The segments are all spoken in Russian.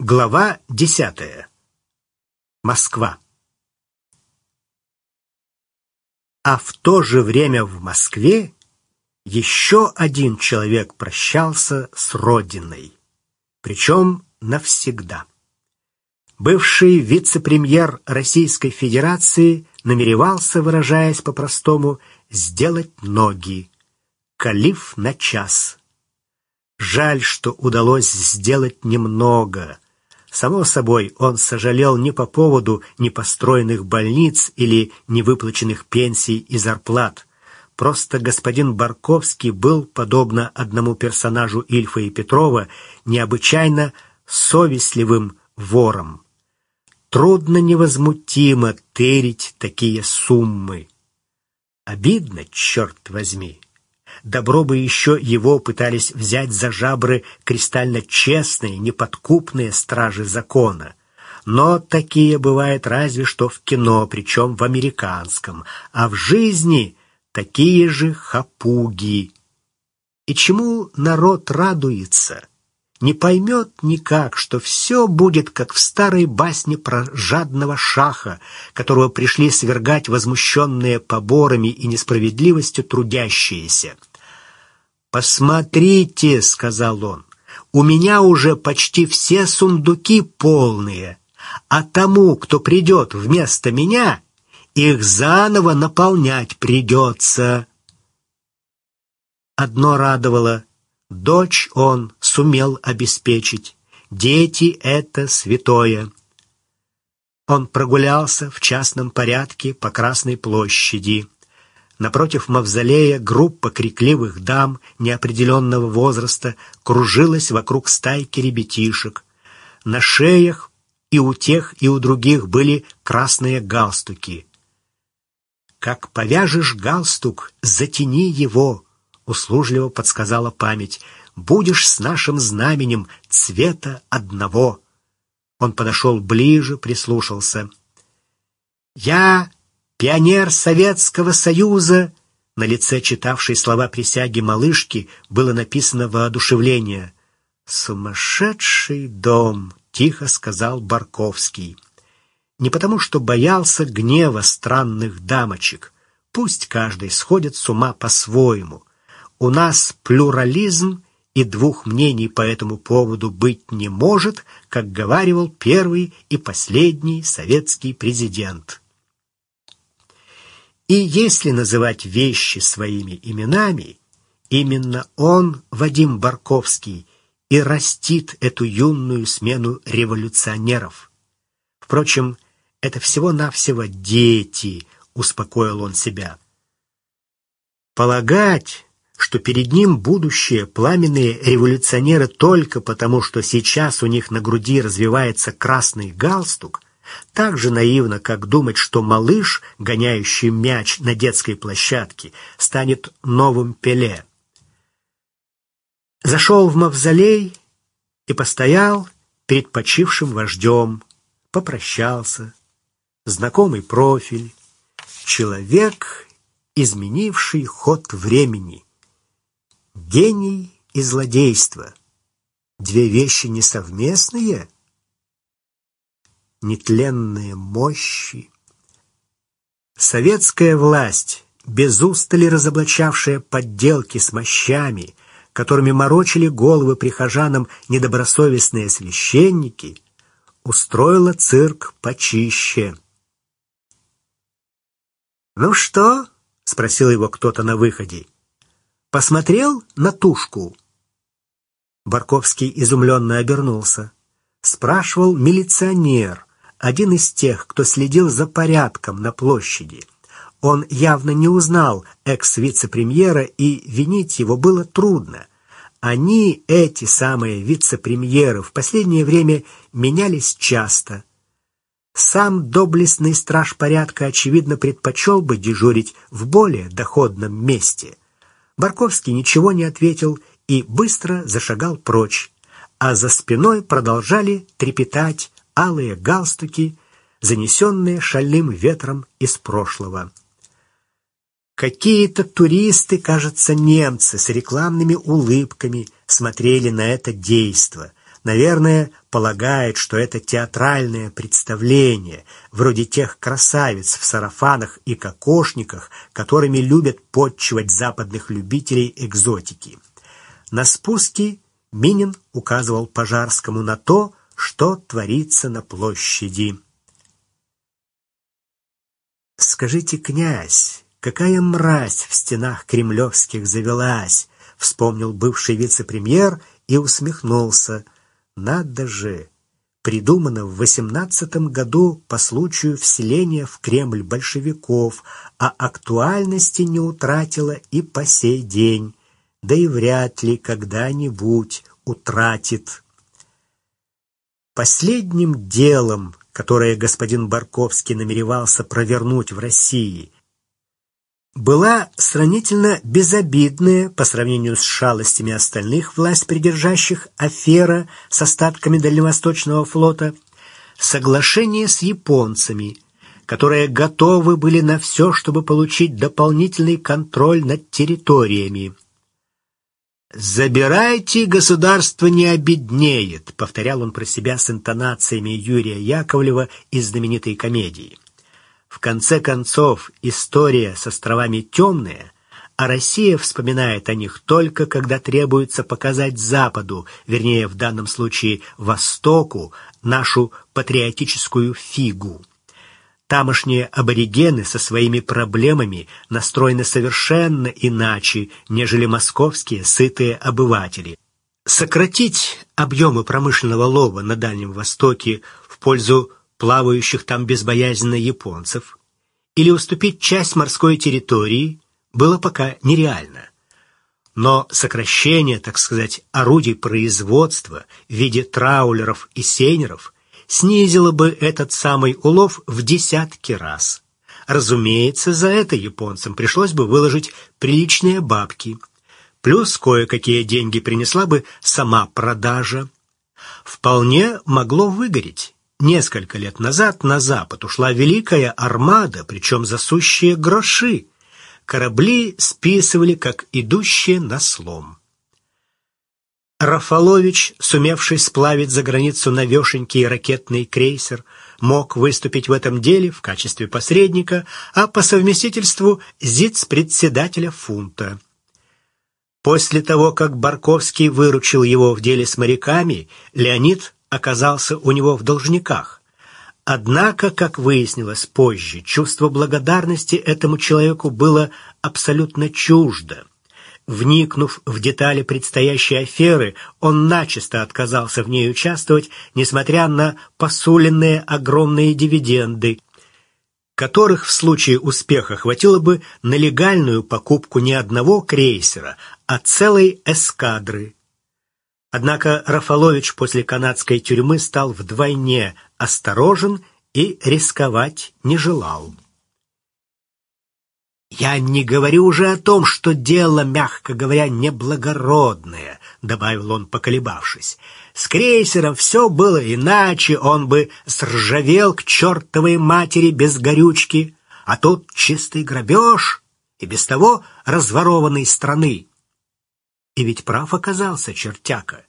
Глава десятая. Москва. А в то же время в Москве еще один человек прощался с Родиной, причем навсегда. Бывший вице-премьер Российской Федерации намеревался, выражаясь по-простому, сделать ноги, калиф на час. Жаль, что удалось сделать немного — Само собой, он сожалел не по поводу непостроенных больниц или невыплаченных пенсий и зарплат. Просто господин Барковский был, подобно одному персонажу Ильфа и Петрова, необычайно совестливым вором. Трудно невозмутимо тырить такие суммы. Обидно, черт возьми. Добро бы еще его пытались взять за жабры кристально честные, неподкупные стражи закона. Но такие бывают разве что в кино, причем в американском, а в жизни такие же хапуги. И чему народ радуется? Не поймет никак, что все будет, как в старой басне про жадного шаха, которого пришли свергать возмущенные поборами и несправедливостью трудящиеся. «Посмотрите», — сказал он, — «у меня уже почти все сундуки полные, а тому, кто придет вместо меня, их заново наполнять придется». Одно радовало — дочь он сумел обеспечить, дети — это святое. Он прогулялся в частном порядке по Красной площади. Напротив мавзолея группа крикливых дам неопределенного возраста кружилась вокруг стайки ребятишек. На шеях и у тех, и у других были красные галстуки. «Как повяжешь галстук, затяни его», — услужливо подсказала память. «Будешь с нашим знаменем цвета одного». Он подошел ближе, прислушался. «Я Пионер Советского Союза!» На лице читавшей слова присяги малышки было написано воодушевление. «Сумасшедший дом!» — тихо сказал Барковский. Не потому, что боялся гнева странных дамочек. Пусть каждый сходит с ума по-своему. У нас плюрализм, и двух мнений по этому поводу быть не может, как говаривал первый и последний советский президент. И если называть вещи своими именами, именно он, Вадим Барковский, и растит эту юную смену революционеров. Впрочем, это всего-навсего дети, успокоил он себя. Полагать, что перед ним будущее пламенные революционеры только потому, что сейчас у них на груди развивается красный галстук, так же наивно, как думать, что малыш, гоняющий мяч на детской площадке, станет новым Пеле. Зашел в мавзолей и постоял перед почившим вождем, попрощался. Знакомый профиль, человек, изменивший ход времени. Гений и злодейство. Две вещи несовместные — нетленные мощи. Советская власть, без устали разоблачавшая подделки с мощами, которыми морочили головы прихожанам недобросовестные священники, устроила цирк почище. «Ну что?» — спросил его кто-то на выходе. «Посмотрел на тушку?» Барковский изумленно обернулся. Спрашивал милиционер, один из тех, кто следил за порядком на площади. Он явно не узнал экс-вице-премьера, и винить его было трудно. Они, эти самые вице-премьеры, в последнее время менялись часто. Сам доблестный страж порядка, очевидно, предпочел бы дежурить в более доходном месте. Барковский ничего не ответил и быстро зашагал прочь, а за спиной продолжали трепетать алые галстуки, занесенные шальным ветром из прошлого. Какие-то туристы, кажется, немцы с рекламными улыбками смотрели на это действо, наверное, полагает, что это театральное представление, вроде тех красавиц в сарафанах и кокошниках, которыми любят подчивать западных любителей экзотики. На спуске Минин указывал Пожарскому на то, что творится на площади. «Скажите, князь, какая мразь в стенах кремлевских завелась!» — вспомнил бывший вице-премьер и усмехнулся. «Надо же! Придумано в восемнадцатом году по случаю вселения в Кремль большевиков, а актуальности не утратила и по сей день, да и вряд ли когда-нибудь утратит». Последним делом, которое господин Барковский намеревался провернуть в России, была сравнительно безобидная по сравнению с шалостями остальных власть придержащих афера с остатками Дальневосточного флота, соглашение с японцами, которые готовы были на все, чтобы получить дополнительный контроль над территориями. «Забирайте, государство не обеднеет», — повторял он про себя с интонациями Юрия Яковлева из знаменитой комедии. В конце концов, история с островами темная, а Россия вспоминает о них только, когда требуется показать Западу, вернее, в данном случае Востоку, нашу патриотическую фигу. Тамошние аборигены со своими проблемами настроены совершенно иначе, нежели московские сытые обыватели. Сократить объемы промышленного лова на Дальнем Востоке в пользу плавающих там безбоязненно японцев или уступить часть морской территории было пока нереально. Но сокращение, так сказать, орудий производства в виде траулеров и сейнеров – снизило бы этот самый улов в десятки раз. Разумеется, за это японцам пришлось бы выложить приличные бабки. Плюс кое-какие деньги принесла бы сама продажа. Вполне могло выгореть. Несколько лет назад на запад ушла великая армада, причем за сущие гроши. Корабли списывали, как идущие на слом. Рафалович, сумевший сплавить за границу навешенький ракетный крейсер, мог выступить в этом деле в качестве посредника, а по совместительству зиц-председателя фунта. После того, как Барковский выручил его в деле с моряками, Леонид оказался у него в должниках. Однако, как выяснилось позже, чувство благодарности этому человеку было абсолютно чуждо. Вникнув в детали предстоящей аферы, он начисто отказался в ней участвовать, несмотря на посуленные огромные дивиденды, которых в случае успеха хватило бы на легальную покупку не одного крейсера, а целой эскадры. Однако Рафалович после канадской тюрьмы стал вдвойне осторожен и рисковать не желал. «Я не говорю уже о том, что дело, мягко говоря, неблагородное», — добавил он, поколебавшись. «С крейсером все было иначе, он бы сржавел к чертовой матери без горючки, а тут чистый грабеж и без того разворованной страны». И ведь прав оказался чертяка.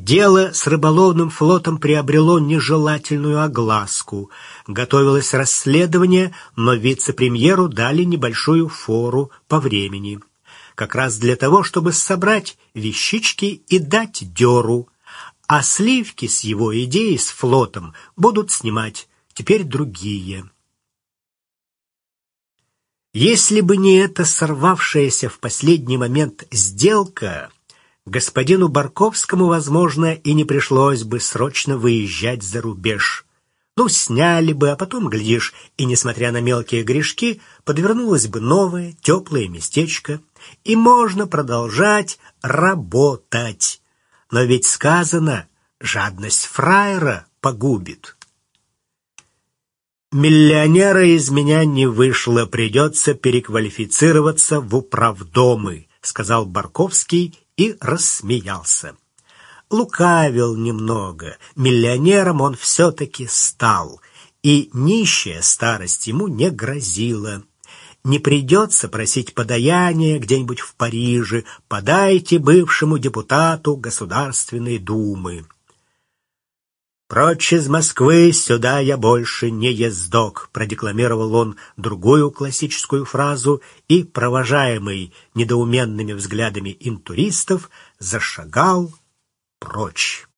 Дело с рыболовным флотом приобрело нежелательную огласку. Готовилось расследование, но вице-премьеру дали небольшую фору по времени. Как раз для того, чтобы собрать вещички и дать дёру. А сливки с его идеей с флотом будут снимать теперь другие. Если бы не эта сорвавшаяся в последний момент сделка господину Барковскому, возможно, и не пришлось бы срочно выезжать за рубеж. Ну, сняли бы, а потом, глядишь, и, несмотря на мелкие грешки, подвернулось бы новое, теплое местечко, и можно продолжать работать. Но ведь сказано, жадность фраера погубит. Миллионера из меня не вышло, придется переквалифицироваться в управдомы, сказал Барковский и рассмеялся. Лукавил немного, миллионером он все-таки стал, и нищая старость ему не грозила. Не придется просить подаяния где-нибудь в Париже, подайте бывшему депутату Государственной Думы. «Прочь из Москвы, сюда я больше не ездок», продекламировал он другую классическую фразу и, провожаемый недоуменными взглядами интуристов, зашагал прочь.